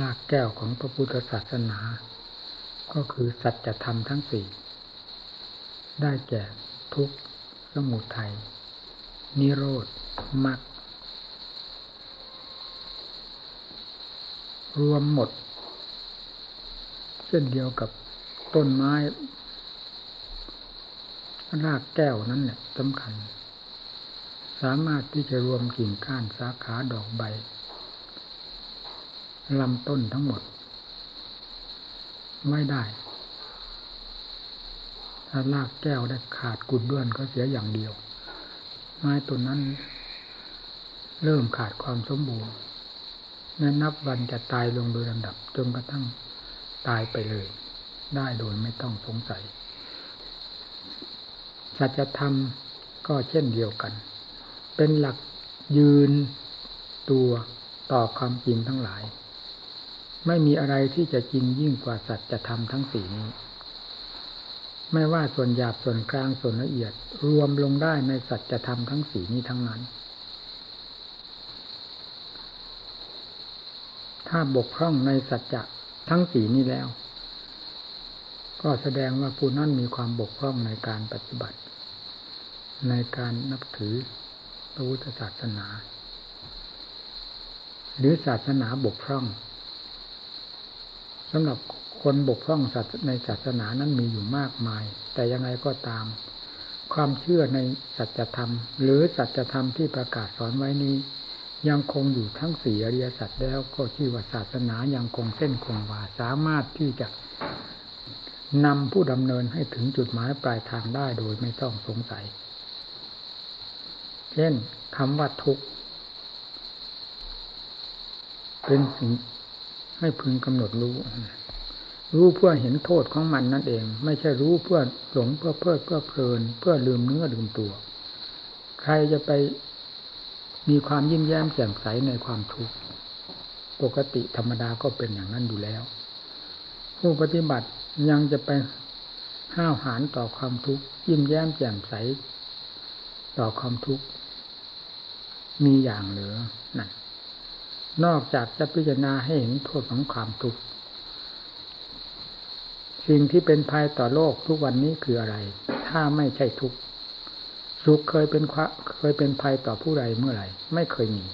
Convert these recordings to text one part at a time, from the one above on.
ลากแก้วของพระพุทธศาสนา ก็คือสัจธรรมทั้งสี่ ได้แก่ทุกข์สมุทัยนิโรธมรรครวมหมด เช่นเดียวกับต้นไม้รากแก้วนั้นเนี่ยสำคัญ สามารถที่จะรวมกิ่งก้านสาขาดอกใบ ลำต้นทั้งหมด ไม่ได้ ถ้ารากแก้วได้ขาดกุดด้วนก็เสียอย่างเดียว ไม้ต้นนั้น เริ่มขาดความสมบูรณ์และนับวันจะตายลงโดยลำดับจนกระทั่งตายไปเลย ได้โดยไม่ต้องสงสัย สัจธรรมก็เช่นเดียวกัน เป็นหลักยืนตัวต่อความจริงทั้งหลาย ไม่มีอะไรที่จะจริงยิ่งกว่าสัจธรรมทั้งสี่นี้ ไม่ว่าส่วนหยาบส่วนกลางส่วนละเอียด รวมลงได้ในสัจธรรมทั้งสี่นี้ทั้งนั้น ถ้าบกพร่องในสัจจะทั้งสี่นี้แล้ว ก็แสดงว่าผู้นั้นมีความบกพร่องในการปฏิบัติ ในการนับถือพระพุทธศาสนา หรือศาสนาบกพร่อง สำหรับคนบกพร่องในศาสนานั้นมีอยู่มากมาย แต่ยังไงก็ตาม ความเชื่อในสัจธรรม หรือสัจธรรมที่ประกาศสอนไว้นี้ ยังคงอยู่ทั้งสี่อริยสัจแล้วก็ชื่อว่าศาสนายังคงเส้นคงวาสามารถที่จะนำผู้ดำเนินให้ถึงจุดหมายปลายทางได้โดยไม่ต้องสงสัย เช่นคำว่าทุกข์เป็นสิ่ง ให้พึงกำหนดรู้ รู้เพื่อเห็นโทษของมันนั่นเอง ไม่ใช่รู้เพื่อหลงเพื่อเพลิดเพื่อเพลิน เพื่อลืมเนื้อลืมตัว ใครจะไปมีความยิ้มแย้มแจ่มใสในความทุกข์ปกติธรรมดาก็เป็นอย่างนั้นอยู่แล้ว ผู้ปฏิบัติยังจะไปห้าวหาญต่อความทุกข์ยิ้มแย้มแจ่มใส ต่อความทุกข์มีอย่างเหลือนั่น นอกจากจะพิจารณาให้เห็นโทษของความทุกข์สิ่งที่เป็นภัยต่อโลกทุกวันนี้คืออะไร ถ้าไม่ใช่ทุกข์สุขเคยเป็นเคยเป็นภัยต่อผู้ใดเมื่อไหร่ไม่เคยมี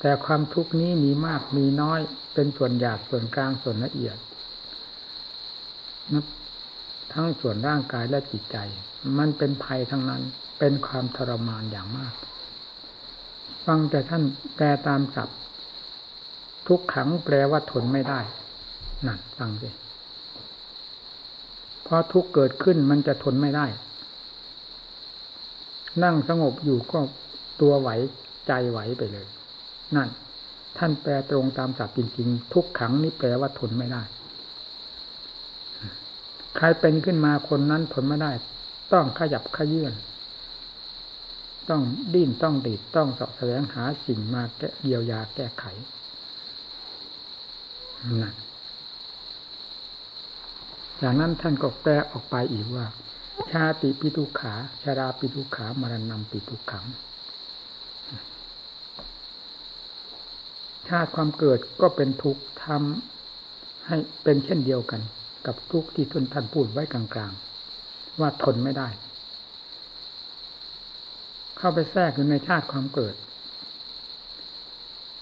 แต่ความทุกข์นี้มีมากมีน้อย เป็นส่วนหยาบส่วนกลางส่วนละเอียดทั้งส่วนร่างกายและจิตใจ มันเป็นภัยทั้งนั้นเป็นความทรมานอย่างมาก ฟังแต่ท่านแปลตามศัพท์ ทุกขังแปลว่าทนไม่ได้นั่นฟังสิเพราะทุกเกิดขึ้นมันจะทนไม่ได้ นั่งสงบอยู่ก็ตัวไหวใจไหวไปเลย นั่น ท่านแปลตรงตามศัพท์จริงๆ ทุกขังนี่แปลว่าทนไม่ได้ ใครเป็นขึ้นมาคนนั้นทนไม่ได้ ต้องขยับขยื่นต้องดิ้นต้องดิดต้องสอบแสวงหาสิ่งมาแก้เยียวยาแก้ไข จากนั้นท่านก็แปลออกไปอีกว่า ชาติปิทุขา ชาราปิทุขามรณะปิทุขัง ชาติความเกิดก็เป็นทุกข์ทำให้เป็นเช่นเดียวกัน กับทุกข์ที่ท่านท่านพูดไว้กลางๆ ว่าทนไม่ได้ เข้าไปแทรกอยู่ในชาติความเกิด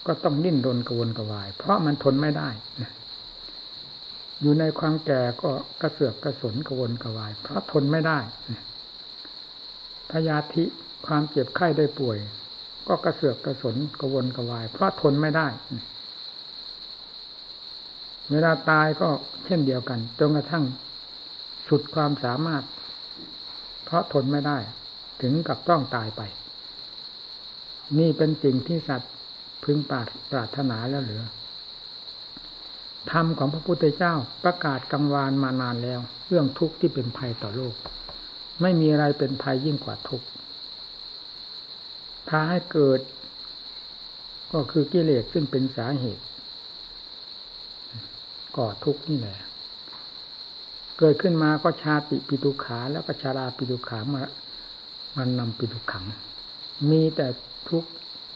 ก็ต้องนิ่นรนกระวนกระวาย เพราะมันทนไม่ได้อยู่ในความแก่ก็กระเสือกกระสนกระวนกระวาย เพราะทนไม่ได้พยาธิความเจ็บไข้ได้ป่วย ก็กระเสือกกระสนกระวนกระวาย เพราะทนไม่ได้ เวลาตายก็เช่นเดียวกันจนกระทั่งสุดความสามารถ เพราะทนไม่ได้ ถึงกับต้องตายไป นี่เป็นสิ่งที่สัตว์ พึงปรารถนาแล้วเหลือธรรมของพระพุทธเจ้าประกาศกังวานมานานแล้ว เรื่องทุกข์ที่เป็นภัยต่อโลก ไม่มีอะไรเป็นภัยยิ่งกว่าทุกข์พาให้เกิด ก็คือกิเลสซึ่งเป็นสาเหตุ ก่อทุกข์นี่แหละเกิดขึ้นมาก็ชาติปิตุขาแล้วก็ชาราปิตุขามามันนำปิตุขัง มีแต่ทุกข์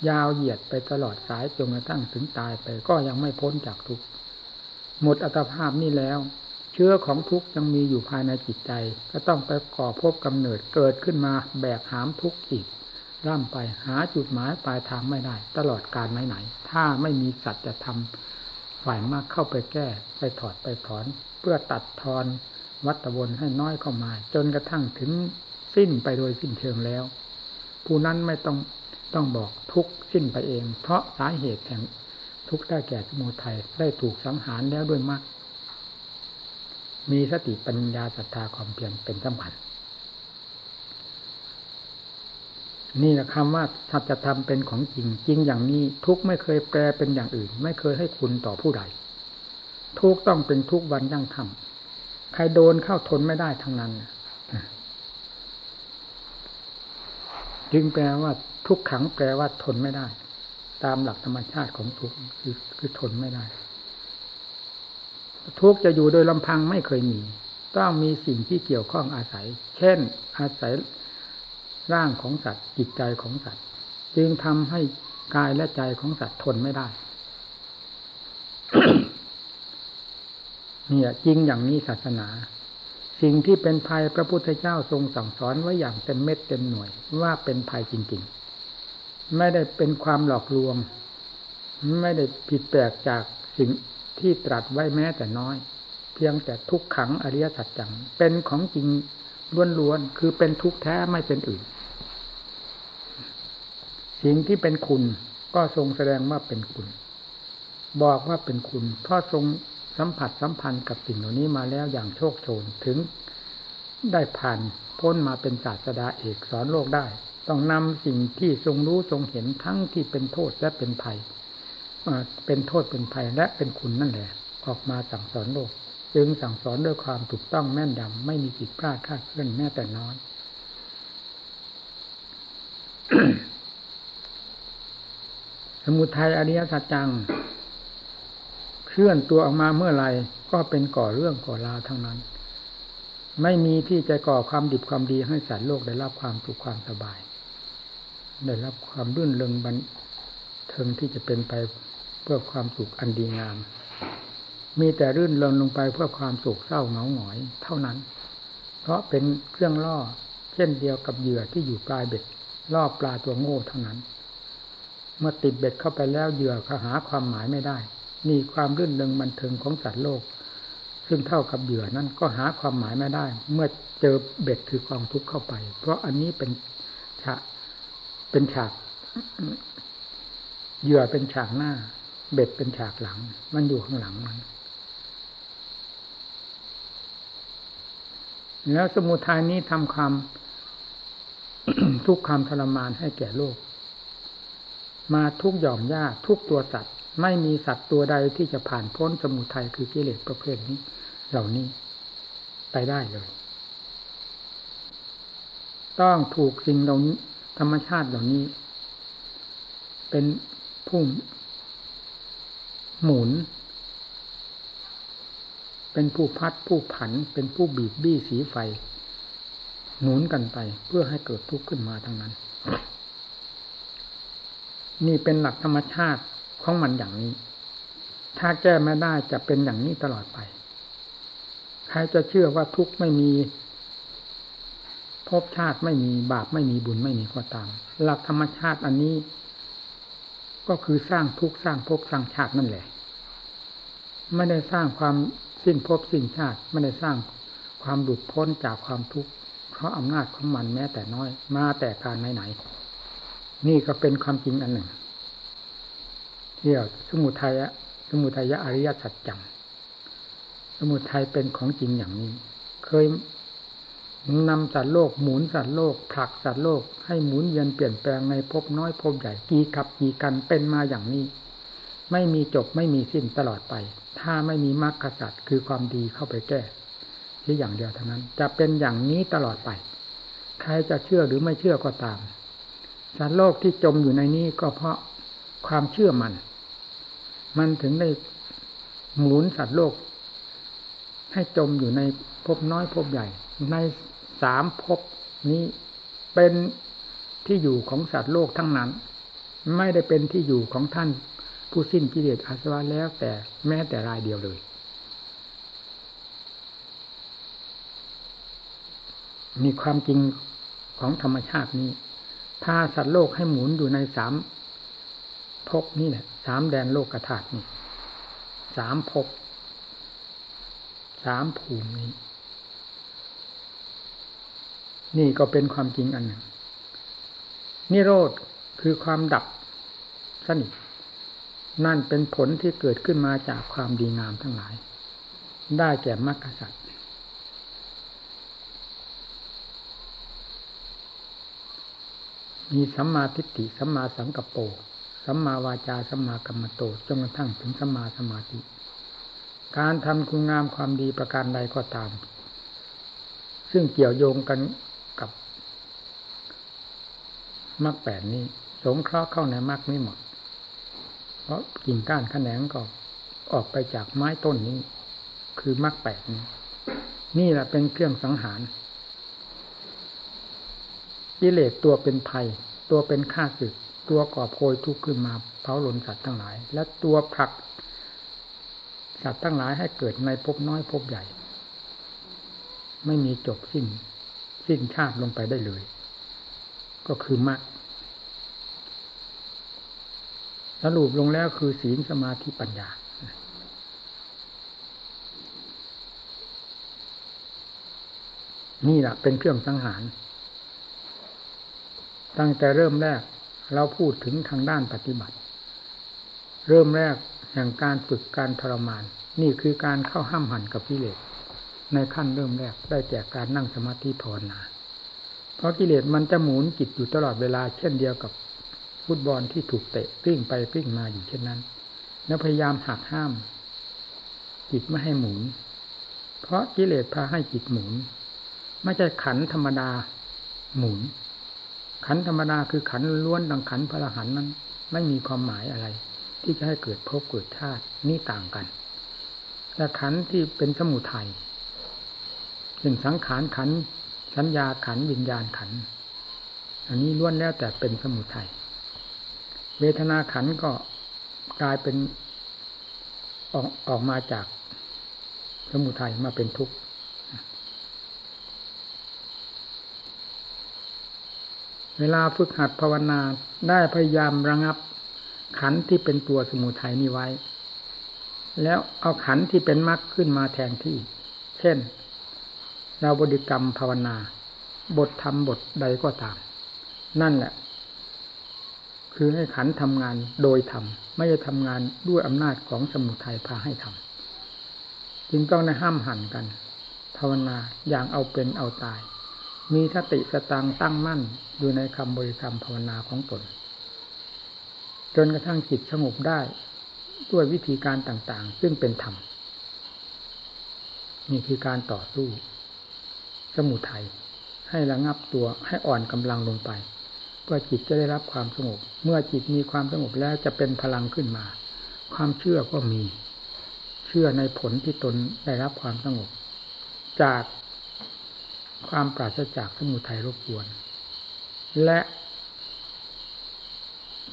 ยาวเหยียดไปตลอดสายจนกระทั่งถึงตายไป ก็ยังไม่พ้นจากทุกข์หมดอัตภาพนี่แล้ว เชื้อของทุกข์ยังมีอยู่ภายในจิตใจ ก็ต้องไปก่อพบกำเนิดเกิดขึ้นมาแบกหามทุกข์อีกร่ำไปหาจุดหมายปลายทางไม่ได้ ตลอดการไหนไหน ถ้าไม่มีสัตว์จะทำฝ่ายมากเข้าไปแก้ ไปถอดไปถอน เพื่อตัดทอนวัตวนให้น้อยเข้ามา จนกระทั่งถึงสิ้นไปโดยสิ้นเชิงแล้ว ผู้นั้นไม่ต้อง ต้องบอกทุกสิ้นไปเอง เพราะสาเหตุแห่งทุกได้แก่สมุทัยได้ถูกสังหารแล้วด้วยมากมีสติปัญญาศรัทธาความเพียรเป็นสำคัญนี่แหละคำว่าสัจธรรมเป็นของจริงจริงอย่างนี้ ทุกไม่เคยแปลเป็นอย่างอื่น ไม่เคยให้คุณต่อผู้ใด ทุกต้องเป็นทุกวันยั่งทำใครโดนเข้าทนไม่ได้ทั้งนั้น จึงแปลว่า ทุกขังแปลว่าทนไม่ได้ ตามหลักธรรมชาติของทุกคือคือทนไม่ได้ ทุกจะอยู่โดยลำพังไม่เคยมี ต้องมีสิ่งที่เกี่ยวข้องอาศัย เช่น อาศัยร่างของสัตว์จิตใจของสัตว์ จึงทำให้กายและใจของสัตว์ทนไม่ได้เนี่ยจริงอย่างนี้ศาสนา สิ่งที่เป็นภัยพระพุทธเจ้าทรงสั่งสอนไว้อย่างเต็มเม็ดเต็มหน่วยว่าเป็นภัยจริง ๆ ไม่ได้เป็นความหลอกลวง ไม่ได้ผิดแปลกจากสิ่งที่ตรัสไว้แม้แต่น้อย เพียงแต่ทุกขังอริยสัจจัง เป็นของจริงล้วนๆ คือเป็นทุกข์แท้ไม่เป็นอื่น สิ่งที่เป็นคุณก็ทรงแสดงว่าเป็นคุณ บอกว่าเป็นคุณเพราะทรงสัมผัสสัมพันธ์กับสิ่งเหล่านี้มาแล้วอย่างโชคโชนถึงได้ผ่านพ้นมาเป็นศาสดาเอกสอนโลกได้ ต้องนำสิ่งที่ทรงรู้ทรงเห็นทั้งที่เป็นโทษและเป็นภัยเป็นโทษเป็นภัยและเป็นคุณนั่นแหละ ออกมาสั่งสอนโลก จึงสั่งสอนด้วยความถูกต้องแม่นยำไม่มีผิดพลาดคาดเคลื่อนแม้แต่น้อยสมุทัยอริยสัจจัง เคลื่อนตัวออกมาเมื่อไรก็เป็นก่อเรื่องก่อราวทั้งนั้น ไม่มีที่จะก่อความดิบความดีให้สัตว์โลกได้รับความสุขความสบาย ได้รับความรื่นเริงบันเทิงที่จะเป็นไปเพื่อความสุขอันดีงาม มีแต่รื่นเริงลงไปเพื่อความโศกเศร้าเหงาหงอย เท่านั้น เพราะเป็นเครื่องล่อเช่นเดียวกับเหยื่อที่อยู่ปลายเบ็ดล่อปลาตัวโง่เท่านั้น เมื่อติดเบ็ดเข้าไปแล้วเหยื่อก็หาความหมายไม่ได้ นี่ความรื่นเริงบันเทิงของสัตว์โลก ซึ่งเท่ากับเหยื่อนั้นก็หาความหมายไม่ได้ เมื่อเจอเบ็ดคือความทุกข์เข้าไป เพราะอันนี้เป็นฉาก เป็นฉากเหยื่อเป็นฉากหน้า เบ็ดเป็นฉากหลัง มันอยู่ข้างหลังมันแล้วสมุทัยนี้ทำความทุกความทรมานให้แก่โลก มาทุกหย่อมหญ้าทุกตัวสัตว์ ไม่มีสัตว์ตัวใดที่จะผ่านพ้นสมุทัยคือกิเลสประเภทนี้ เหล่านี้ไปได้เลย ต้องถูกสิ่งเหล่านี้ ธรรมชาติเหล่านี้ เป็นผู้หมุน เป็นผู้พัดผู้ผัน เป็นผู้บีบบี้สีไฟ หนุนกันไปเพื่อให้เกิดทุกข์ขึ้นมาทั้งนั้น นี่เป็นหลักธรรมชาติของมันอย่างนี้ ถ้าแก้ไม่ได้จะเป็นอย่างนี้ตลอดไป ใครจะเชื่อว่าทุกข์ไม่มี ภพชาติไม่มีบาปไม่มีบุญไม่มีก็ตาม หลักธรรมชาติอันนี้ ก็คือสร้างทุกข์สร้างภพสร้างชาตินั่นแหละ ไม่ได้สร้างความสิ้นภพสิ้นชาติ ไม่ได้สร้างความหลุดพ้นจากความทุกข์เพราะอำนาจของมันแม้แต่น้อย มาแต่การไหนๆนี่ก็เป็นความจริงอันหนึ่งเรียกสมุทัยสมุทัยอริยสัจจังสมุทัยเป็นของจริงอย่างนี้ เคย นำสัตว์โลกหมุนสัตว์โลกผลักสัตว์โลกให้หมุนเย็นเปลี่ยนแปลงในภพน้อยภพใหญ่กี่กับกี่กันเป็นมาอย่างนี้ ไม่มีจบไม่มีสิ้นตลอดไป ถ้าไม่มีมรรคสัตว์คือความดีเข้าไปแก้ที่อย่างเดียวเท่านั้น จะเป็นอย่างนี้ตลอดไป ใครจะเชื่อหรือไม่เชื่อก็ตามสัตว์โลกที่จมอยู่ในนี้ก็เพราะความเชื่อมัน มันถึงได้หมุนสัตว์โลก ให้จมอยู่ในภพน้อยภพใหญ่ใน สามภพนี้เป็นที่อยู่ของสัตว์โลกทั้งนั้น ไม่ได้เป็นที่อยู่ของท่านผู้สิ้นกิเลสอาสวะแล้วแต่แม้แต่รายเดียวเลย มีความจริงของธรรมชาตินี้ถ้าสัตว์โลกให้หมุนอยู่ในสามภพนี่แหละสามแดนโลกกระถานี่สามภพสามภูมินี้ นี่ก็เป็นความจริงอันหนึ่ง นิโรธคือความดับสนิทนั่นเป็นผลที่เกิดขึ้นมาจากความดีงามทั้งหลาย ได้แก่มรรคสัตว์มีสัมมาทิฏฐิสัมมาสังกัปโปสัมมาวาจาสัมมากรรมโตจนกระทั่งถึงสัมมาสมาธิ การทำคุณงามความดีประการใดก็ตาม ซึ่งเกี่ยวโยงกัน กับมรรคแปดนี้ สงเคราะห์เข้าในมรรคนี้หมด เพราะกิ่งก้านขแขนงก็ออกไปจากไม้ต้นนี้ คือมรรคแปดนี้นี่แหละเป็นเครื่องสังหารกิเลสตัวเป็นภัย ตัวเป็นข้าศึก ตัวก่อโพยทุกข์ขึ้นมาเผาหลนสัตว์ทั้งหลาย และตัวผลักสัตว์ทั้งหลายให้เกิดในภพน้อยภพใหญ่ ไม่มีจบสิ้น สิ้นชาติลงไปได้เลย ก็คือมรรคสรุปลงแล้วคือศีลสมาธิปัญญา นี่แหละเป็นเครื่องสังหาร ตั้งแต่เริ่มแรกเราพูดถึงทางด้านปฏิบัติ เริ่มแรกแห่งการฝึกการทรมาน นี่คือการเข้าห้ามหันกับกิเลส ในขั้นเริ่มแรกได้แก่การนั่งสมาธิภาวนา เพราะกิเลสมันจะหมุนจิตอยู่ตลอดเวลาเช่นเดียวกับฟุตบอลที่ถูกเตะกลิ้งไปกลิ้งมาอยู่เช่นนั้น แล้วพยายามหักห้าม จิตไม่ให้หมุน เพราะกิเลสพาให้จิตหมุน ไม่ใช่ขันธรรมดาหมุน ขันธรรมดาคือขันล้วนดังขันพระหันนั้น ไม่มีความหมายอะไร ที่จะให้เกิดภพเกิดชาตินี่ต่างกันแต่ขันที่เป็นสมุทัย เป็นสังขารขัน สัญญาขันวิญญาณขัน อันนี้ล้วนแล้วแต่เป็นสมุทัยเวทนาขันก็กลายเป็นออกออกมาจากสมุทัยมาเป็นทุกข์เวลาฝึกหัดภาวนาได้พยายามระงับขันที่เป็นตัวสมุทัยนี้ไว้ แล้วเอาขันที่เป็นมรรคขึ้นมาแทนที่ เช่น เราบริกรรมภาวนา บทธรรมบทใดก็ตาม นั่นแหละ คือให้ขันทำงานโดยธรรมไม่ได้ทำงานด้วยอำนาจของสมุทัยพาให้ทำจึงต้องได้ห้ามหันกัน ภาวนาอย่างเอาเป็นเอาตาย มีสติสตังตั้งมั่นอยู่ในคำบริกรรมภาวนาของตน จนกระทั่งจิตสงบได้ด้วยวิธีการต่างๆ ซึ่งเป็นธรรมนี่คือการต่อสู้ สมุทัยให้ระงับตัวให้อ่อนกำลังลงไป เพื่อจิตจะได้รับความสงบ เมื่อจิตมีความสงบแล้วจะเป็นพลังขึ้นมา ความเชื่อก็มี เชื่อในผลที่ตนได้รับความสงบ จากความปราศจากสมุทัยรบกวน และ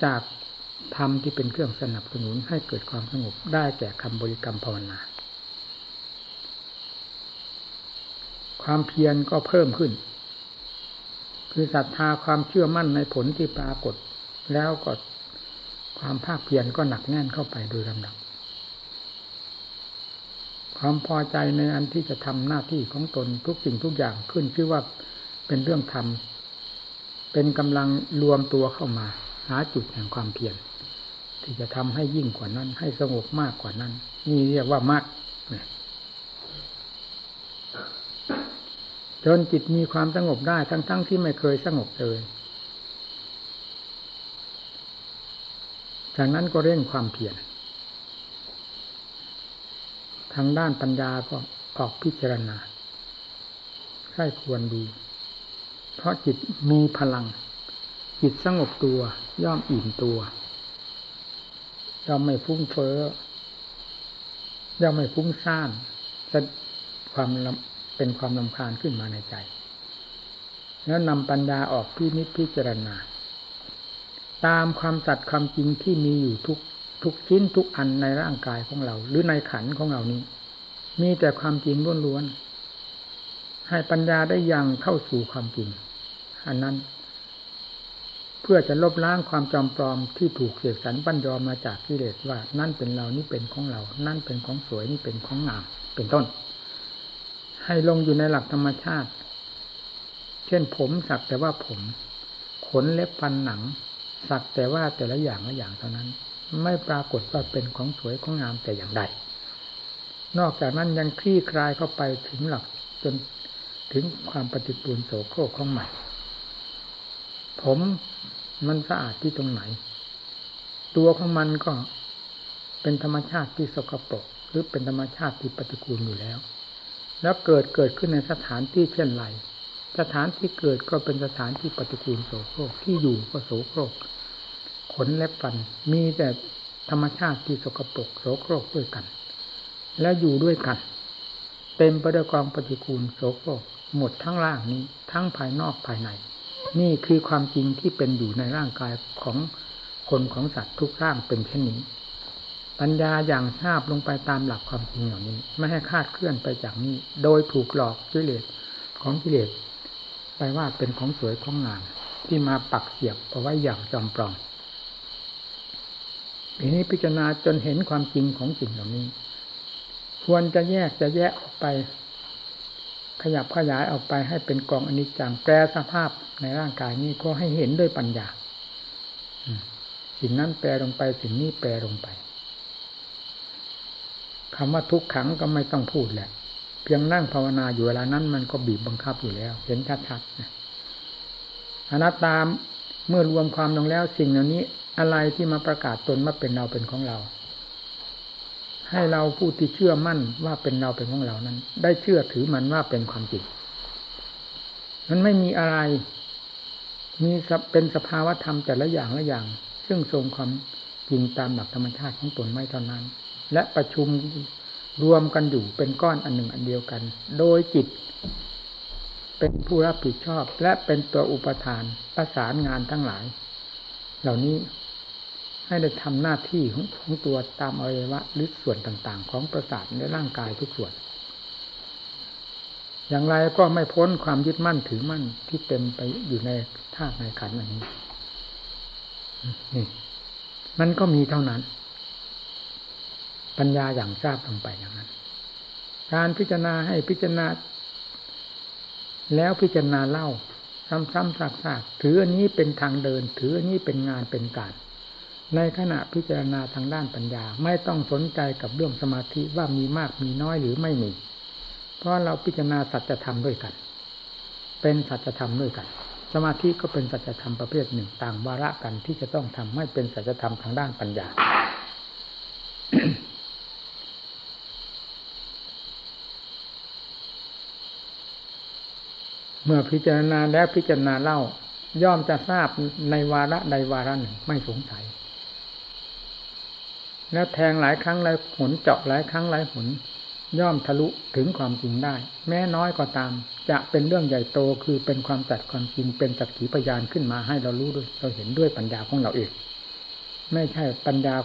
จากธรรมที่เป็นเครื่องสนับสนุนให้เกิดความสงบได้แก่คำบริกรรมภาวนา ความเพียรก็เพิ่มขึ้น คือศรัทธาความเชื่อมั่นในผลที่ปรากฏ แล้วก็ความภาคเพียรก็หนักแน่นเข้าไปโดยลำดับ ความพอใจในอันที่จะทำหน้าที่ของตนทุกสิ่งทุกอย่างขึ้นชื่อว่าเป็นเรื่องธรรมเป็นกำลังรวมตัวเข้ามา หาจุดแห่งความเพียรที่จะทำให้ยิ่งกว่านั้น ให้สงบมากกว่านั้น นี่เรียกว่ามาก จนจิตมีความสงบได้ทั้งๆทที่ไม่เคยสงบเลยจากนั้นก็เร่งความเพียรทางด้านปัญญาก็ออกพิจารณาใช่ควรดี เพราะจิตมีพลัง จิตสงบตัวย่อมอิ่มตัว ย่อมไม่ฟุ้งเฟ้อย่อมไม่ฟุ้งซ่านจะความ เป็นความลำคาญขึ้นมาในใจ แล้วนำปัญญาออกพินิจพิจารณา ตามความสัตย์ความจริงที่มีอยู่ทุกทุกชิ้นทุกอันในร่างกายของเรา หรือในขันของเรานี้ มีแต่ความจริงล้วนๆให้ปัญญาได้ยังเข้าสู่ความจริง อันนั้น เพื่อจะลบล้างความจอมปลอมที่ถูกเสียสันปั้นยอมมาจากกิเลสว่า นั่นเป็นเรานี่เป็นของเรา นั่นเป็นของสวยนี่เป็นของงามเป็นต้น ให้ลงอยู่ในหลักธรรมชาติ เช่นผมสักแต่ว่าผม ขนเล็บฟันหนัง สักแต่ว่าแต่ละอย่างละอย่างเท่านั้น ไม่ปรากฏว่าเป็นของสวยของงามแต่อย่างใด นอกจากนั้นยังคลี่คลายเข้าไปถึงหลักจนถึงความปฏิปูลโสโครกของใหม่ ผมมันสะอาดที่ตรงไหน ตัวของมันก็เป็นธรรมชาติที่สกปรกหรือเป็นธรรมชาติที่ปฏิกูลอยู่แล้ว แล้วเกิดเกิดขึ้นในสถานที่เช่นไร สถานที่เกิดก็เป็นสถานที่ปฏิกูลโสโครกที่อยู่ก็โสโครก ขนและฟันมีแต่ธรรมชาติที่สกปรกโสโครกด้วยกัน และอยู่ด้วยกัน เต็มไปด้วยกองปฏิกูลโสโครกหมดทั้งร่างนี้ทั้งภายนอกภายใน นี่คือความจริงที่เป็นอยู่ในร่างกายของคนของสัตว์ทุกร่างเป็นเช่นนี้ ปัญญาอย่างทราบลงไปตามหลักความจริงเหล่านี้ ไม่ให้คาดเคลื่อนไปจากนี้ โดยถูกหลอกกิเลสของกิเลสไปว่าเป็นของสวยของงามที่มาปักเสียบเอาไว้อย่างจอมปลอมทีนี้พิจารณาจนเห็นความจริงของสิ่งเหล่านี้ ควรจะแยกจะแยกออกไป ขยับขยายออกไปให้เป็นกองอนิจจังแปลสภาพในร่างกายนี้ก็ให้เห็นด้วยปัญญาสิ่งนั้นแปลลงไปสิ่งนี้แปลลงไป คำว่าทุกขังก็ไม่ต้องพูดแหละ เพียงนั่งภาวนาอยู่เวลานั้น มันก็บีบบังคับอยู่แล้ว เห็นชัดๆนะอนัตตามเมื่อรวมความลงแล้วสิ่งเหล่านี้ อะไรที่มาประกาศตนว่าเป็นเราเป็นของเรา ให้เราผู้ที่เชื่อมั่นว่าเป็นเราเป็นของเรานั้น ได้เชื่อถือมันว่าเป็นความจริงมันไม่มีอะไร มีเป็นสภาวะธรรมแต่ละอย่างละอย่าง ซึ่งทรงความจริงตามหลักธรรมชาติของตนไม่เท่านั้น และประชุมรวมกันอยู่เป็นก้อนอันหนึ่งอันเดียวกัน โดยจิต เป็นผู้รับผิดชอบ และเป็นตัวอุปทานประสานงานทั้งหลาย เหล่านี้ให้ได้ทำหน้าที่ของของตัวตามอวัยวะหรือส่วนต่างๆ ของประสาทในร่างกายทุกส่วน อย่างไรก็ไม่พ้นความยึดมั่นถือมั่นที่เต็มไปอยู่ในธาตุในขันธ์อันนี้นี่มันก็มีเท่านั้น ปัญญาอย่างทราบลงไปอย่างนั้น การพิจารณาให้พิจารณา แล้วพิจารณาเล่า ซ้ำๆซากๆถืออันนี้เป็นทางเดิน ถืออันนี้เป็นงานเป็นการในขณะพิจารณาทางด้านปัญญาไม่ต้องสนใจกับเรื่องสมาธิว่ามีมากมีน้อยหรือไม่มี เพราะเราพิจารณาสัจธรรมด้วยกัน เป็นสัจธรรมด้วยกัน สมาธิก็เป็นสัจธรรมประเภทหนึ่งต่างวาระกันที่จะต้องทำให้เป็นสัจธรรมทางด้านปัญญา มื่อพิจารณาแล้วพิจารณาเล่า ย่อมจะทราบในวาระใดวาระหนึ่งไม่สงสัย แล้วแทงหลายครั้งหลายหนเจาะหลายครั้งหลายหนย่อมทะลุถึงความจริงได้ แม้น้อยก็ตาม จะเป็นเรื่องใหญ่โตคือเป็นความจัดความจริงเป็นสักขีพยานขึ้นมาให้เรารู้ด้วยเราเห็นด้วยปัญญาของเราเองไม่ใช่ปัญญา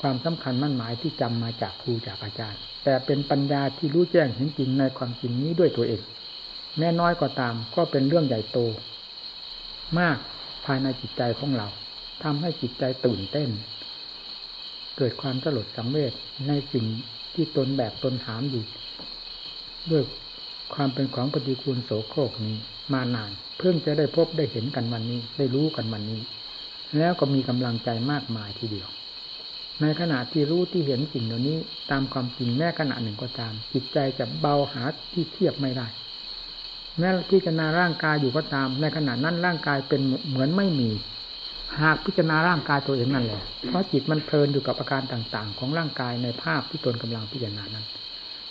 ความสำคัญมั่นหมายที่จำมาจากครูจากอาจารย์ แต่เป็นปัญญาที่รู้แจ้งเห็นจริงในความจริงนี้ด้วยตัวเอง แม้น้อยก็ตาม ก็เป็นเรื่องใหญ่โต มากภายในจิตใจของเราทำให้จิตใจตื่นเต้น เกิดความสลดสังเวชในสิ่งที่ตนแบบตนถามอยู่ด้วยความเป็นของปฏิกูลโสโครกนี้มานาน เพิ่งจะได้พบได้เห็นกันวันนี้ ได้รู้กันวันนี้ แล้วก็มีกำลังใจมากมายทีเดียว ในขณะที่รู้ที่เห็นสิ่งเหล่านี้ ตามความจริงแม้ขณะหนึ่งก็ตาม จิตใจจะเบาหาที่เทียบไม่ได้ แม้พิจารณาร่างกายอยู่ก็ตาม ในขณะนั้นร่างกายเป็นเหมือนไม่มี หากพิจารณาร่างกายตัวเองนั่นแหละเพราะจิตมันเพลินอยู่กับอาการต่างๆ ของร่างกายในภาพที่ตนกำลังพิจารณานั้น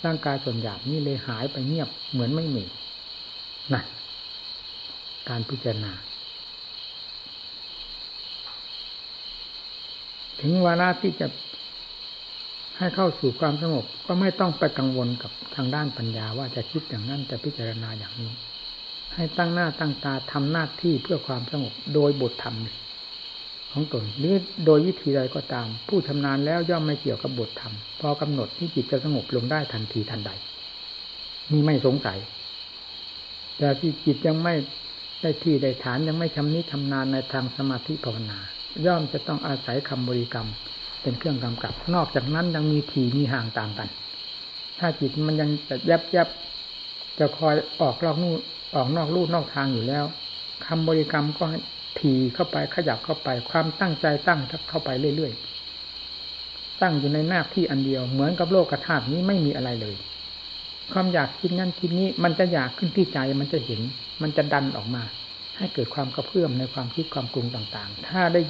ร่างกายส่วนหยาบนี่เลยหายไปเงียบเหมือนไม่มีนั่นการพิจารณา ถึงวาระที่จะ ให้เข้าสู่ความสงบ ก็ไม่ต้องไปกังวลกับทางด้านปัญญาว่าจะคิดอย่างนั้นจะพิจารณาอย่างนี้ ให้ตั้งหน้าตั้งตาทำหน้าที่เพื่อความสงบโดยบทธรรมของตนหรือโดยวิธีใดก็ตาม ผู้ชำนาญแล้วย่อมไม่เกี่ยวกับบทธรรม พอกำหนดที่จิตจะสงบลงได้ทันทีทันใดนี่ไม่สงสัย แต่ที่จิตยังไม่ได้ที่ได้ฐานยังไม่ชำนิชำนาญในทางสมาธิภาวนา ย่อมจะต้องอาศัยคำบริกรรม เป็นเครื่องกำกับ นอกจากนั้นยังมีทีมีห่างต่างกัน ถ้าจิตมันยังจะยับยับจะคอยออกนอกนู่ออกนอกลู่นอกทางอยู่แล้วคำบริกรรมก็ทีเข้าไปขยับเข้าไปความตั้งใจตั้งเข้าไปเรื่อยๆตั้งอยู่ในหน้าที่อันเดียว เหมือนกับโลกธาตุนี้ไม่มีอะไรเลย ความอยากคิดนั่นคิดนี้มันจะอยากขึ้นที่ใจมันจะเห็น มันจะดันออกมา ให้เกิดความกระเพื่อมในความคิดความปรุงต่างๆ ถ้าได้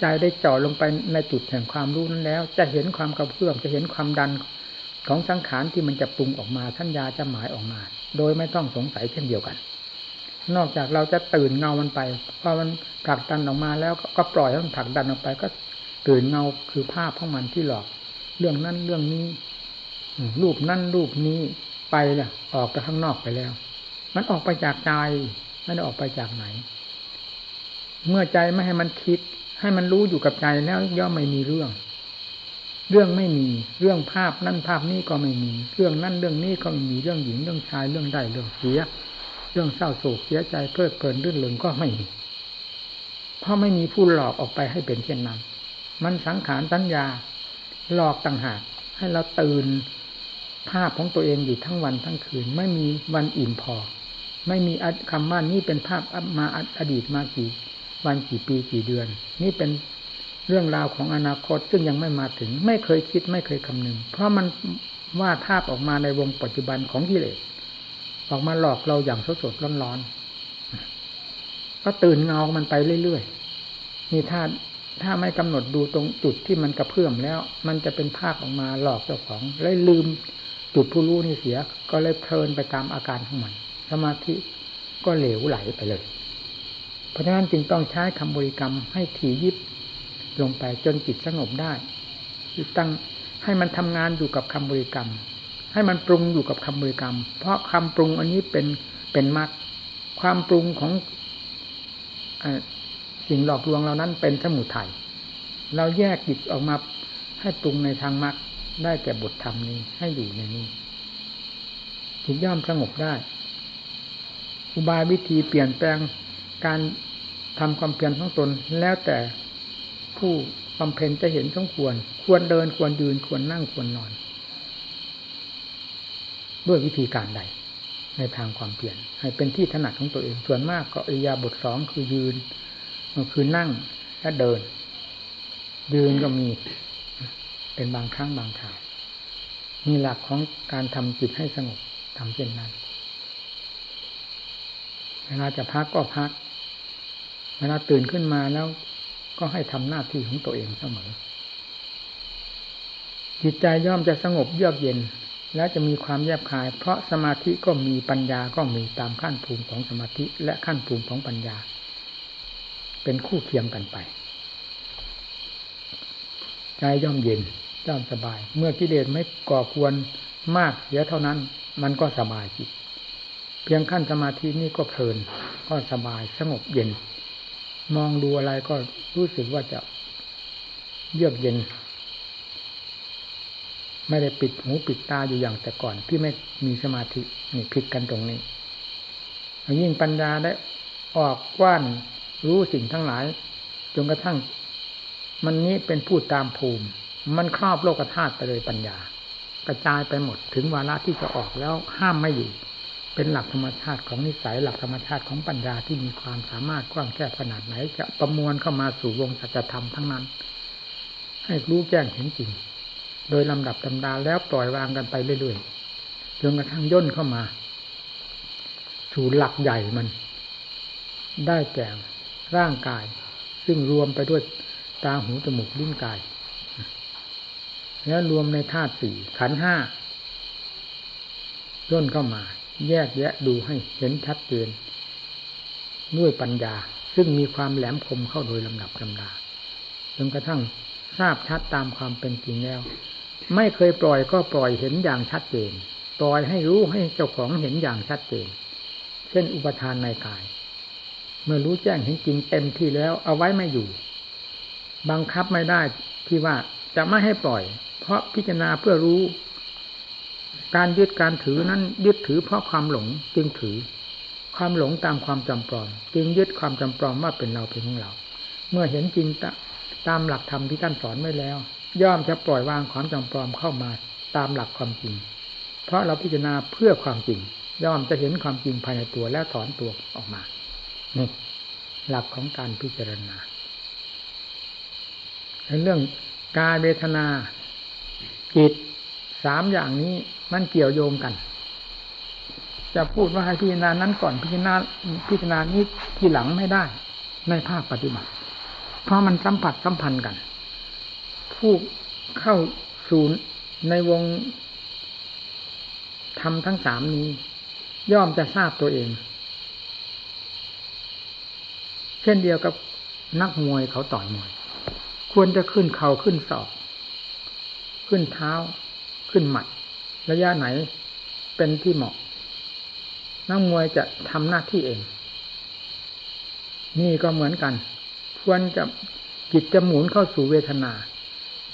ใจได้เจ่อลงไปในจุดแห่งความรู้นั้นแล้ว จะเห็นความกระเพื่อมจะเห็นความดันของสังขารที่มันจะปรุงออกมาสัญญาจะหมายออกมา โดยไม่ต้องสงสัยเช่นเดียวกัน นอกจากเราจะตื่นเงามันไปพอมันผลักดันออกมาแล้วก็ปล่อยให้มันผลักดันออกไป ก็ตื่นเงาคือภาพของมันที่หลอก เรื่องนั้นเรื่องนี้รูปนั่นรูปนี้ไปแล้วออกไปข้างนอกไปแล้ว มันออกไปจากใจไม่ได้ออกไปจากไหน เมื่อใจไม่ให้มันคิด ให้มันรู้อยู่กับใจแล้วย่อมไม่มีเรื่อง เรื่องไม่มี เรื่องภาพนั่นภาพนี้ก็ไม่มี เรื่องนั่นเรื่องนี้ก็ไม่มี เรื่องหญิงเรื่องชายเรื่องใดเรื่องเสีย เรื่องเศร้าโศกเสียใจเพลิดเพลินรื่นเริงก็ไม่มี เพราะไม่มีผู้หลอกออกไปให้เป็นเช่นนั้น มันสังขารสัญญา หลอกต่างหาก ให้เราตื่นภาพของตัวเองอยู่ทั้งวันทั้งคืน ไม่มีวันอิ่มพอ ไม่มีคำว่านี่เป็นภาพมาอดีตมากี่ วันกี่ปีกี่เดือน นี่เป็นเรื่องราวของอนาคตซึ่งยังไม่มาถึง ไม่เคยคิดไม่เคยคำนึง เพราะมันวาดภาพออกมาในวงปัจจุบันของกิเลสออกมาหลอกเราอย่างสดสดร้อนๆก็ตื่นเงามันไปเรื่อยๆนี่ถ้าถ้าไม่กำหนดดูตรงจุดที่มันกระเพื่อมแล้ว มันจะเป็นภาพออกมาหลอกเจ้าของเลยลืมจุดผู้รู้นี่เสีย ก็เลยเพลินไปตามอาการของมันสมาธิก็เหลวไหลไปเลย เพราะฉะนั้นจึงต้องใช้คำบริกรรมให้ถี่ยิบลงไปจนจิตสงบได้ตั้งให้มันทำงานอยู่กับคำบริกรรม ให้มันปรุงอยู่กับคำบริกรรม เพราะคำปรุงอันนี้เป็นเป็นมรรคความปรุงของสิ่งหลอกลวงเรานั้นเป็นสมุทยัยเราแยกจิตออกมาให้ปรุงในทางมรรคได้แก่บทธรรมนี้ให้อยู่ในนี้จิตย่อมสงบได้ อุบายวิธีเปลี่ยนแปลง การทำความเพียรของตนแล้วแต่ผู้บำเพ็ญจะเห็นสมควร ควรเดินควรยืนควรนั่งควรนอน ด้วยวิธีการใด ในทางความเปลี่ยนให้เป็นที่ถนัดของตัวเอง ส่วนมากก็อิยาบทสองคือยืนคือนั่งและเดิน ยืนก็มีเป็นบางครั้งบางคราวมีหลักของการทำจิตให้สงบทำเช่นนั้น เวลาจะพักก็พัก เวลาตื่นขึ้นมาแล้วก็ให้ทำหน้าที่ของตัวเองเสมอ จิตใจย่อมจะสงบเยือกเย็น และจะมีความแยบคาย เพราะสมาธิก็มีปัญญาก็มีตามขั้นภูมิของสมาธิและขั้นภูมิของปัญญา เป็นคู่เคียงกันไป ใจย่อมเย็นย่อมสบาย เมื่อกิเลสไม่ก่อควรมากเสียเท่านั้น มันก็สบายจิต เพียงขั้นสมาธินี่ก็เพลิน ก็สบายสงบเย็น มองดูอะไรก็รู้สึกว่าจะเยือกเย็น ไม่ได้ปิดหูปิดตาอยู่อย่างแต่ก่อน ที่ไม่มีสมาธินี่ผิดกันตรงนี้ยิ่งปัญญาได้ออกกว้านรู้สิ่งทั้งหลาย จนกระทั่ง มันนี้เป็นพูดตามภูมิ มันครอบโลกธาตุไปเลยปัญญากระจายไปหมดถึงวาระที่จะออกแล้วห้ามไม่อยู่ เป็นหลักธรรมชาติของนิสัยหลักธรรมชาติของปัญญาที่มีความสามารถกว้างแค่ขนาดไหน จะประมวลเข้ามาสู่วงสัจธรรมทั้งนั้น ให้รู้แจ้งเห็นจริง โดยลำดับตำดาแล้วปล่อยวางกันไปเรื่อยๆจนกระทั่งย่นเข้ามา สู่หลักใหญ่มัน ได้แก่ร่างกาย ซึ่งรวมไปด้วยตาหูจมูกลิ้นกาย แล้วรวมในธาตุสี่ขันห้าย่นเข้ามา แยกแยะดูให้เห็นชัดเจนด้วยปัญญา ซึ่งมีความแหลมคมเข้าโดยลำดับลำดาจนกระทั่งทราบชัดตามความเป็นจริงแล้ว ไม่เคยปล่อยก็ปล่อยเห็นอย่างชัดเจน ปล่อยให้รู้ให้เจ้าของเห็นอย่างชัดเจน เช่นอุปทานในกาย เมื่อรู้แจ้งเห็นจริงเต็มที่แล้ว เอาไว้ไม่อยู่ บังคับไม่ได้ที่ว่าจะไม่ให้ปล่อย เพราะพิจารณาเพื่อรู้ การยึดการถือนั้นยึดถือเพราะความหลงจึงถือ ความหลงตามความจำปลอม จึงยึดความจำปลอมว่าเป็นเราเป็นของเรา เมื่อเห็นจริงตามหลักธรรมที่ท่านสอนไว้แล้ว ย่อมจะปล่อยวางความจำปลอมเข้ามาตามหลักความจริง เพราะเราพิจารณาเพื่อความจริง ย่อมจะเห็นความจริงภายในตัวและถอนตัวออกมานี่หลักของการพิจารณาเรื่องกายเวทนาจิต สามอย่างนี้มันเกี่ยวโยงกัน จะพูดว่าให้พิจารณานั้นก่อนพิจารณาพิจารณานี้ทีหลังไม่ได้ ในภาคปฏิบัติ เพราะมันสัมผัสสัมพันธ์กัน ผู้เข้าสู่ในวงทำทั้งสามนี้ ย่อมจะทราบตัวเอง เช่นเดียวกับนักมวยเขาต่อยมวย ควรจะขึ้นเข่าขึ้นศอก ขึ้นเท้า ขึ้นหมัด ระยะไหนเป็นที่เหมาะนักมวยจะทำหน้าที่เอง นี่ก็เหมือนกันควรจะจิตจะหมุนเข้าสู่เวทนา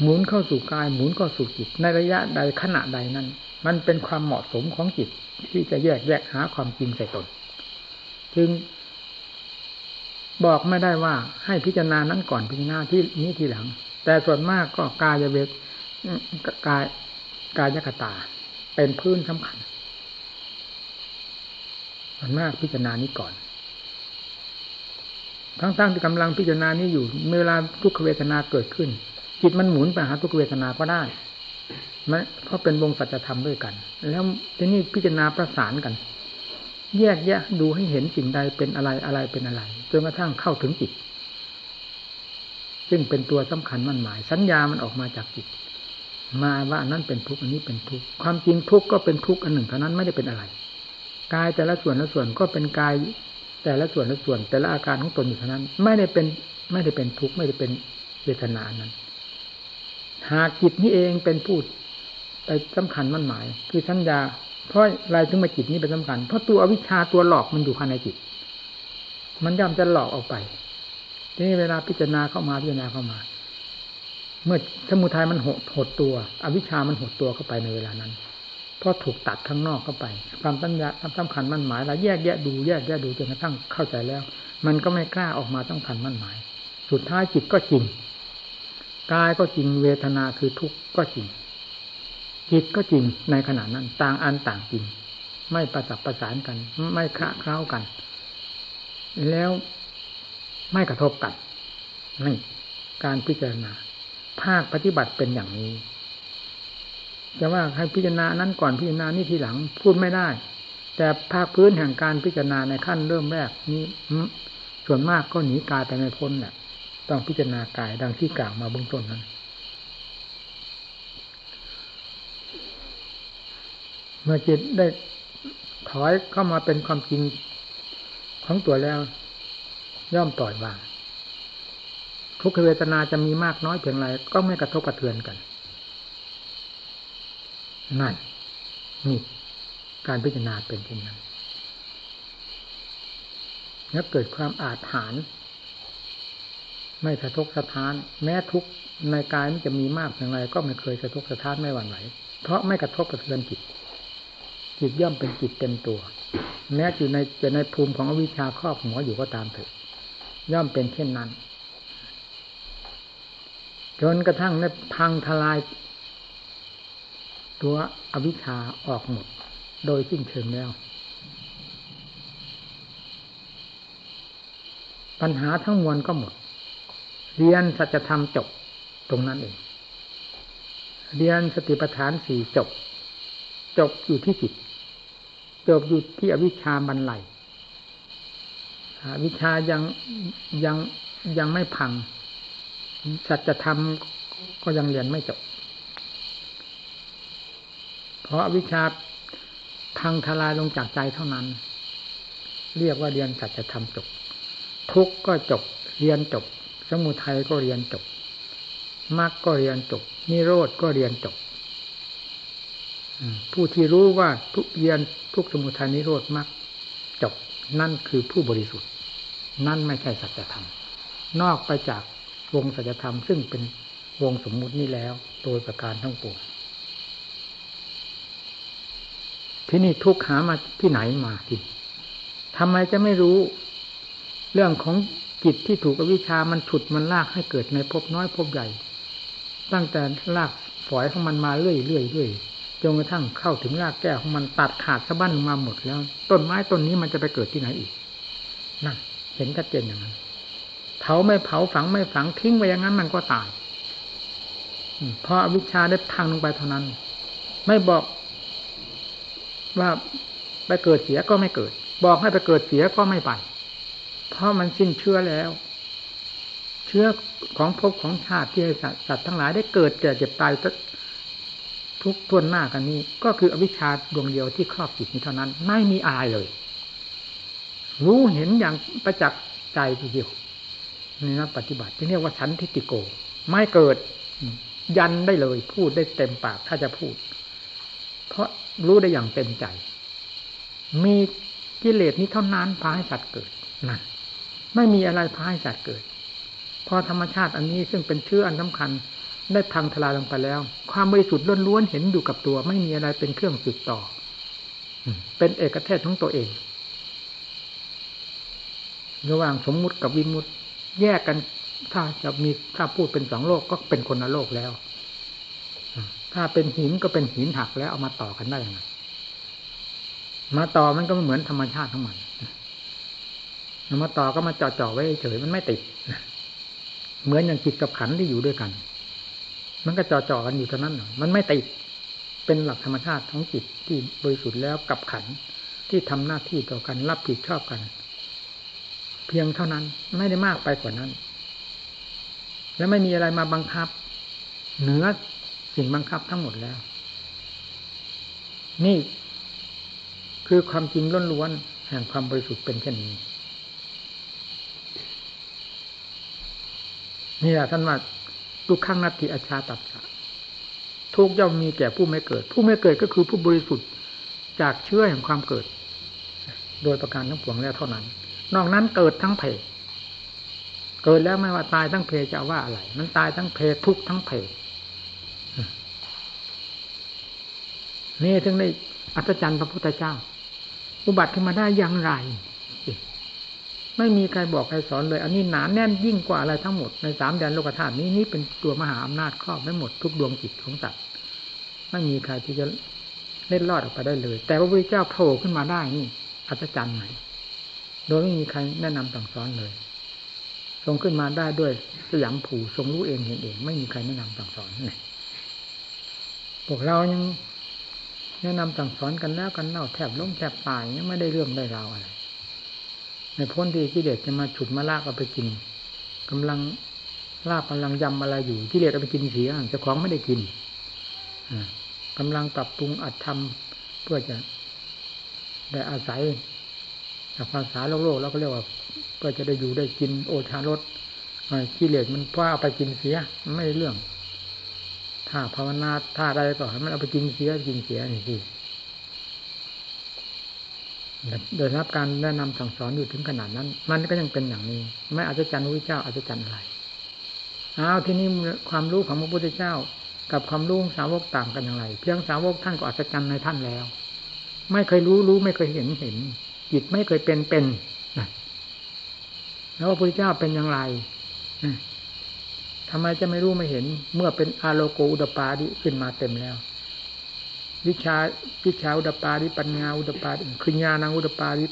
หมุนเข้าสู่กาย หมุนเข้าสู่จิต ในระยะใดขณะใดนั้น มันเป็นความเหมาะสมของจิตที่จะแยกแยกหาความจริงใส่ตน จึงบอกไม่ได้ว่าให้พิจารณานั้นก่อนพิจารณาที่นี้ทีหลัง แต่ส่วนมากก็กายเวทกาย กายกตา เป็นพื้นสำคัญส่วนมากพิจารณานี้ก่อน ทั้งๆที่กำลังพิจารณานี้อยู่เวลาทุกขเวทนาเกิดขึ้น จิตมันหมุนไปหาทุกขเวทนาก็ได้เพราะเป็นวงสัจธรรมด้วยกัน แล้วทีนี้พิจารณาประสานกัน แยกแยะดูให้เห็นสิ่งใดเป็นอะไรอะไรเป็นอะไรจนกระทั่งเข้าถึงจิต ซึ่งเป็นตัวสำคัญมั่นหมาย สัญญามันออกมาจากจิต มาว่านั้นเป็นทุกข์อันนี้เป็นทุกข์ความจริงทุกข์ก็เป็นทุกข์อันหนึ่งเท่านั้นไม่ได้เป็นอะไรกายแต่ละส่วนละส่วนก็เป็นกาย แต่ละส่วนละส่วน แต่ละอาการของตนอยู่เท่านั้น ไม่ได้เป็นไม่ได้เป็นทุกข์ไม่ได้เป็นเวทนานั้น หากจิตนี้เองเป็นผู้ไปสำคัญมั่นหมาย คือสัญญาเพราะอะไรถึงมาจิตนี้เป็นสำคัญ เพราะตัวอวิชชาตัวหลอกมันอยู่ภายในจิต มันย่อมจะหลอกออกไปทีนี้เวลาพิจารณาเข้ามาพิจารณาเข้ามา เมื่อสมุทัยมันหดหดตัว อวิชามันหดตัวเข้าไปในเวลานั้นเพราะถูกตัดข้างนอกเข้าไป ความตั้งใจสำคัญมั่นหมายเราแยกแยะดูแยกแยะดูจนกระทั่งเข้าใจแล้ว มันก็ไม่กล้าออกมาต้งคันมั่นหมาย สุดท้ายจิตก็จริงกายก็จริงเวทนาคือทุกข์ก็จริง จิตก็จริงในขณะนั้น ต่างอันต่างจริง ไม่ประสับประสานกัน ไม่คละเคล้ากัน แล้วไม่กระทบกันนี่การพิจารณา ภาคปฏิบัติเป็นอย่างนี้จะว่าให้พิจารณานั้นก่อนพิจารณานี่ทีหลังพูดไม่ได้ แต่ภาคพื้นแห่งการพิจารณาในขั้นเริ่มแรกนี้ส่วนมากก็หนีกายไปไม่พ้นแหละต้องพิจารณากายดังที่กล่าวมาเบื้องต้นนั้น เมื่อจิตได้ถอยเข้ามาเป็นความจริงของตัวแล้ว ย่อมปล่อยวาง ทุกขเวทนาจะมีมากน้อยเพียงไรก็ไม่กระทบกระเทือนกัน นั่นนี่การพิจารณาเป็นเช่นนั้นแล้วเกิดความอาถรรพ์ไม่สะทกสะท้าน แม้ทุกในกายมันจะมีมากเพียงไรก็ไม่เคยสะทกสะท้านไม่หวั่นไหวเพราะไม่กระทบกระเทือนจิตจิตย่อมเป็นจิตเต็มตัว แม้อยู่ในจะในภูมิของอวิชชาครอบหัวอยู่ก็ตามเถิดย่อมเป็นเช่นนั้น จนกระทั่งในพังทลาย ตัวอวิชชาออกหมด โดยสิ้นเชิงแล้ว ปัญหาทั้งมวลก็หมด เรียนสัจธรรมจบตรงนั้นเอง เรียนสติปัฏฐานสี่จบ จบอยู่ที่จิต จบอยู่ที่อวิชาบันไลวิชายังยังยังไม่พัง สัจธรรมก็ยังเรียนไม่จบ เพราะวิชาพังทลายลงจากใจเท่านั้น เรียกว่าเรียนสัจธรรมจบ ทุกก็จบ เรียนจบ สมุทัยก็เรียนจบมรรคก็เรียนจบนิโรธก็เรียนจบผู้ที่รู้ว่าทุกเรียนทุกสมุทัยนิโรธมรรคจบนั่นคือผู้บริสุทธิ์ นั่นไม่ใช่สัจธรรม นอกไปจาก วงสัจธรรมซึ่งเป็นวงสมมุตินี้แล้ว โดยประการทั้งปวงที่นี่ทุกหามาที่ไหนมาทีทำไมจะไม่รู้ เรื่องของจิตที่ถูกอวิชามันฉุดมันลากให้เกิดในภพน้อยภพใหญ่ ตั้งแต่ลากฝอยของมันมาเรื่อยเรื่อยเรื่อยจนกระทั่งเข้าถึงรากแก้วของมันตัดขาดสะบั้นมาหมดแล้ว ต้นไม้ต้นนี้มันจะไปเกิดที่ไหนอีกนั่นเห็นชัดเจนอย่างนั้น เผาไม่เผาฝังไม่ฝังทิ้งไว้อย่างนั้นมันก็ตายเพราะอวิชชาได้พังลงไปเท่านั้น ไม่บอกว่าไปเกิดเสียก็ไม่เกิด บอกให้ไปเกิดเสียก็ไม่ไป เพราะมันสิ้นเชื้อแล้ว เชื้อของภพของชาติที่สัตว์ทั้งหลายได้เกิดแก่เจ็บตายทุกทวนหน้ากันนี้ ก็คืออวิชชาดวงเดียวที่ครอบจิตนี้เท่านั้น ไม่มีอะไรเลย รู้เห็นอย่างประจักษ์ใจทีเดียว นี่นะปฏิบัติที่เรียกว่าสันทิติโก ไม่เกิด ยันได้เลย พูดได้เต็มปากถ้าจะพูด เพราะรู้ได้อย่างเต็มใจ มีกิเลสนี้เท่านั้นพาให้สัตว์เกิดนั่นไม่มีอะไรพาให้สัตว์เกิด พอธรรมชาติอันนี้ซึ่งเป็นเชื้ออันสาคัญ ได้พังทลายลงไปแล้ว ความบริสุทธิ์ล้วนๆเห็นอยู่กับตัว ไม่มีอะไรเป็นเครื่องสืบต่อเป็นเอกเทศของตัวเอง ระหว่างสมมุติกับวิมุติ แยกกัน ถ้าจะมีถ้าพูดเป็นสองโลกก็เป็นคนละโลกแล้วถ้าเป็นหินก็เป็นหินหักแล้วเอามาต่อกันได้ยังไงมาต่อมันก็เหมือนธรรมชาติทั้งมันมาต่อก็มาจ่อๆไว้เฉยมันไม่ติดเหมือนอย่างจิตกับขันที่อยู่ด้วยกัน มันก็จ่อๆกันอยู่เท่านั้นมันไม่ติดเป็นหลักธรรมชาติของจิตที่บริสุทธิ์แล้วกับขันที่ทำหน้าที่ต่อกันรับผิดชอบกัน เพียงเท่านั้น ไม่ได้มากไปกว่านั้น และไม่มีอะไรมาบังคับ เหนือสิ่งบังคับทั้งหมดแล้ว นี่คือความจริงล้วนๆแห่งความบริสุทธิ์เป็นเช่นนี้นี่แหละท่านว่าทุกขั้งนัตติอาชาตัดสะทุกย่อมมีแก่ผู้ไม่เกิด ผู้ไม่เกิดก็คือผู้บริสุทธิ์จากเชื้อแห่งความเกิด โดยประการทั้งปวงแล้วเท่านั้น นอกนั้นเกิดทั้งเพเกิดแล้วไม่ว่าตายทั้งเพจะว่าอะไร มันตายทั้งเพทุกทั้งเพนี่ถึงได้อัศจรรย์พระพุทธเจ้า อุบัติขึ้นมาได้อย่างไร ไม่มีใครบอกใครสอนเลย อันนี้หนานแน่นยิ่งกว่าอะไรทั้งหมดในสามแดนโลกธาตุนี้นี่เป็นตัวมหาอำนาจครอบไม่หมดทุกดวงจิตของสัตว์ไม่มีใครที่จะเล่นรอดออกไปได้เลย แต่พระพุทธเจ้าโผล่ขึ้นมาได้นี่อัศจรรย์ไหน โดยไม่มีใครแนะนำสั่งสอนเลย ทรงขึ้นมาได้ด้วยสยามผูทรงรู้เองเห็นเอง ไม่มีใครแนะนำสั่งสอนเนี่ยพวกเรายังแนะนำสั่งสอนกันแล้วกันเล่าแทบล้มแทบตายยังไม่ได้เรื่องได้ราวอะไรในพ้นที่กิเลสจะมาฉุดมาลากเอาไปกินกำลังลาบกำลังยำอะไรอยู่กิเลสเอาไปกินเสียเจ้าของไม่ได้กินกำลังปรับปรุงอัดทำเพื่อจะได้อาศัย ภาษาโลกโลกแล้วก็เรียกว่าเพื่อจะได้อยู่ได้กินโอชารสกิเลสมันว่าเอาไปกินเสียไม่เรื่อง ถ้าภาวนาท่าใดก็ให้มันเอาไปกินเสียกินเสียนี่สิโดยรับการแนะนำสั่งสอนอยู่ถึงขนาดนั้น มันก็ยังเป็นอย่างนี้ ไม่อาจจะจันวิเจ้าอาจจะจันอะไรเอาที่นี้ความรู้ของพระพุทธเจ้า กับความรู้สาวกต่างกันอย่างไร เพียงสาวกท่านก็อัศจรรย์ในท่านแล้ว ไม่เคยรู้รู้ไม่เคยเห็นเห็น จิตไม่เคยเป็นเป็นแล้วพระพุทธเจ้าเป็นอย่างไรทำไมจะไม่รู้ไม่เห็น เมื่อเป็นอาโลโกอุดปาดิขึ้นมาเต็มแล้ว วิชาวิชาอุดปาดิปัญญาอุดปาดิคืญาณังอุดปาดิ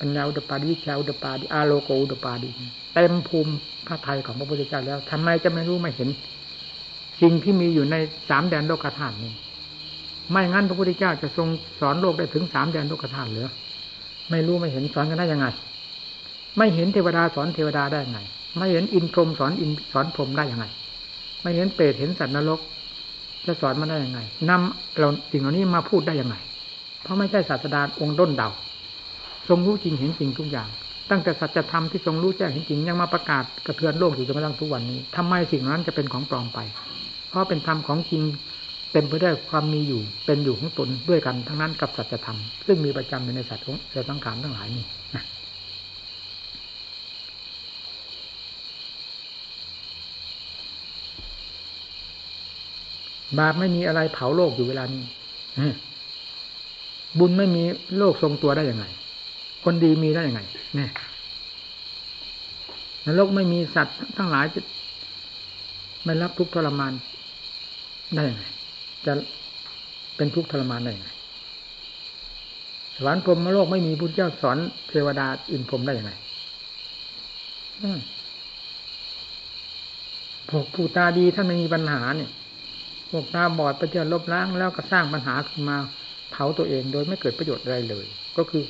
ปัญญาอุดปาดิวิชาอุดปาดิอาโลโกอุดปาดิเต็มภูมิพระไทยของพระพุทธเจ้าแล้วทำไมจะไม่รู้ไม่เห็น สิ่งที่มีอยู่ในสามแดนโลกธาตุนี้ ไม่งั้นพระพุทธเจ้าจะทรงสอนโลกได้ถึงสามแดนโลกธาตุหรือ ไม่รู้ไม่เห็นสอนกันได้ยังไง ไม่เห็นเทวดาสอนเทวดาได้ยังไง ไม่เห็นอินพรมสอนอินสอนพรมได้ยังไง ไม่เห็นเปรตเห็นสัตว์นรก จะสอนมาได้ยังไงนำเราสิ่งเหล่านี้มาพูดได้ยังไง เพราะไม่ใช่ศาสดาองค์ด้นเดาทรงรู้จริงเห็นจริงทุกอย่าง ตั้งแต่สัจธรรมที่ทรงรู้แจ้งเห็นจริงยังมาประกาศกระเทือนโลกอยู่จนกระทั่งทุกวันนี้ทำไมสิ่งนั้นจะเป็นของปลอมไป เพราะเป็นธรรมของจริง เต็มไปด้วยความมีอยู่เป็นอยู่ของตนด้วยกันทั้งนั้นกับสัจธรรมซึ่งมีประจำในสัตว์ของสังขารทั้งหลายนี่บาปไม่มีอะไรเผาโลกอยู่เวลานี้บุญไม่มีโลกทรงตัวได้ยังไง คนดีมีได้ยังไงเนี่ยนรกไม่มีสัตว์ทั้งหลายจะไม่รับทุกข์ทรมานได้ยังไง จะเป็นทุกข์ทรมานได้ยังไงสวรรค์พรหมโลกไม่มีพุทธเจ้าสอนเทวดาอินพรหมได้ยังไงพวกผู้ตาดีท่านไม่มีปัญหาเนี่ย พวกตาบอดไปเจอลบล้างแล้วก็สร้างปัญหาขึ้นมาเผาตัวเองโดยไม่เกิดประโยชน์อะไรเลย ก็คือ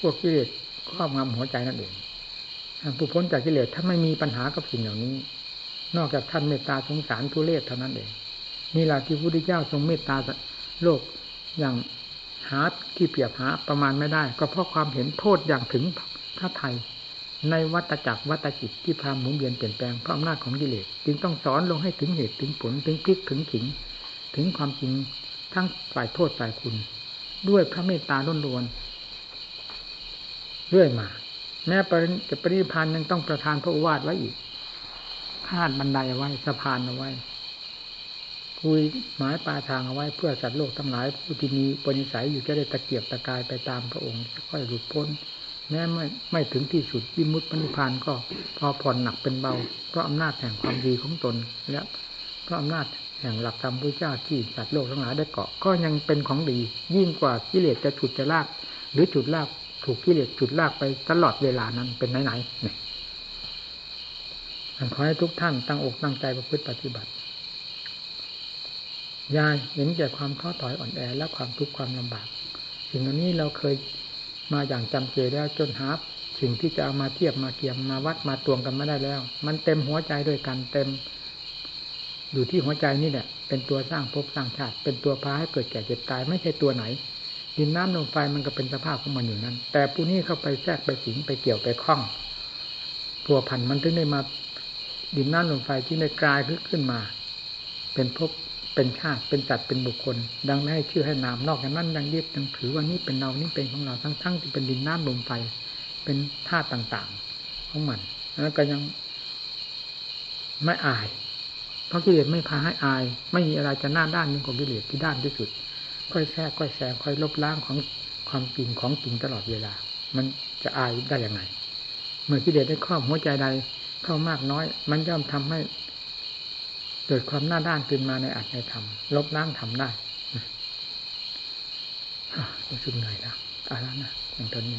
พวกกิเลสครอบงำหัวใจนั่นเองผู้พ้นจากกิเลสถ้าไม่มีปัญหากับสิ่งเหล่านี้ นอกจากท่านเมตตาสงสารทุเลศเท่านั้นเอง นี่แหละที่พระพุทธเจ้าทรงเมตตาโลกอย่างหาที่เปรียบหาประมาณไม่ได้ ก็เพราะความเห็นโทษอย่างถึงพระไทย ในวัตจักรวัตจิตที่พาหมุนเวียนเปลี่ยนแปลงเพราะอำนาจของกิเลสจึงต้องสอนลงให้ถึงเหตุถึงผลถึงพลิกถึงขิง ถึงความจริงทั้งฝ่ายโทษฝ่ายคุณ ด้วยพระเมตตาล้นล้วนเรื่อยมา แม้ปริจะปริพันธ์ยังต้องประทานพระอวาทไว้อีกคาดบันไดไว้สะพานเอาไว้ คุยหมายปลาทางเอาไว้เพื่อสัตว์โลกทั้งหลายผู้ที่มีปณิสัยอยู่จะได้ตะเกียบตะกายไปตามพระองค์ค่อยหลุดพ้น แม้ไม่ไม่ถึงที่สุดวิมุตตินิพานก็พอผ่อนหนักเป็นเบา เพราะอำนาจแห่งความดีของตนและเพราะอำนาจแห่งหลักธรรมพระเจ้าที่สัตว์โลกทั้งหลายได้เกาะก็ยังเป็นของดี ยิ่งกว่ากิเลสจะฉุดจะลาก หรือจุดลากถูกกิเลสจุดลากไปตลอดเวลานั้นเป็นไหนๆเนี่ยขอให้ทุกท่านตั้งอกตั้งใจประพฤติปฏิบัติ ยายเห็นแก่ความท้อถอยอ่อนแอและความทุกข์ความลำบาก สิ่งเหล่านี้เราเคยมาอย่างจำเจแล้วจนหาสิ่งที่จะเอามาเทียบมาเกียมมาวัดมาตวงกันไม่ได้แล้ว มันเต็มหัวใจด้วยกันเต็ม อยู่ที่หัวใจนี่แหละเป็นตัวสร้างภพสร้างชาติ เป็นตัวพาให้เกิดแก่เจ็บตายไม่ใช่ตัวไหนดินน้ำลมไฟมันก็เป็นสภาพของมันอยู่นั้น แต่ผู้นี้เข้าไปแทรกไปสิงไปเกี่ยวไปคล้องตัวพันมันถึงได้มาดินน้ำลมไฟที่ได้กลายขึ้นมา เป็นภพ เป็นชาติเป็นจัดเป็นบุคคล ดังนั้นให้ชื่อให้นามนอกจากนั้นยังยึดยังถือว่านี่เป็นเรานี่เป็นของเราทั้งทั้งที่เป็นดินน้ำลมไฟเป็นธาตุต่างๆ ของมันแล้วก็ยังไม่อาย เพราะกิเลสไม่พาให้อาย ไม่มีอะไรจะหน้าด้านยิ่งกว่ากิเลสที่ด้านที่สุด ค่อยแทรกค่อยแซงค่อยลบล้างของความจริงของจริงตลอดเวลา มันจะอายได้ยังไง เมื่อกิเลสได้ครอบหัวใจใดเข้ามากน้อย มันย่อมทำให้ กิดความหน้าด้านขึ้นมาในอัตในธรรมลบล้างทำได้รู้สึกเหนื่อยแล้วอาละวนะอย่างตอนนี้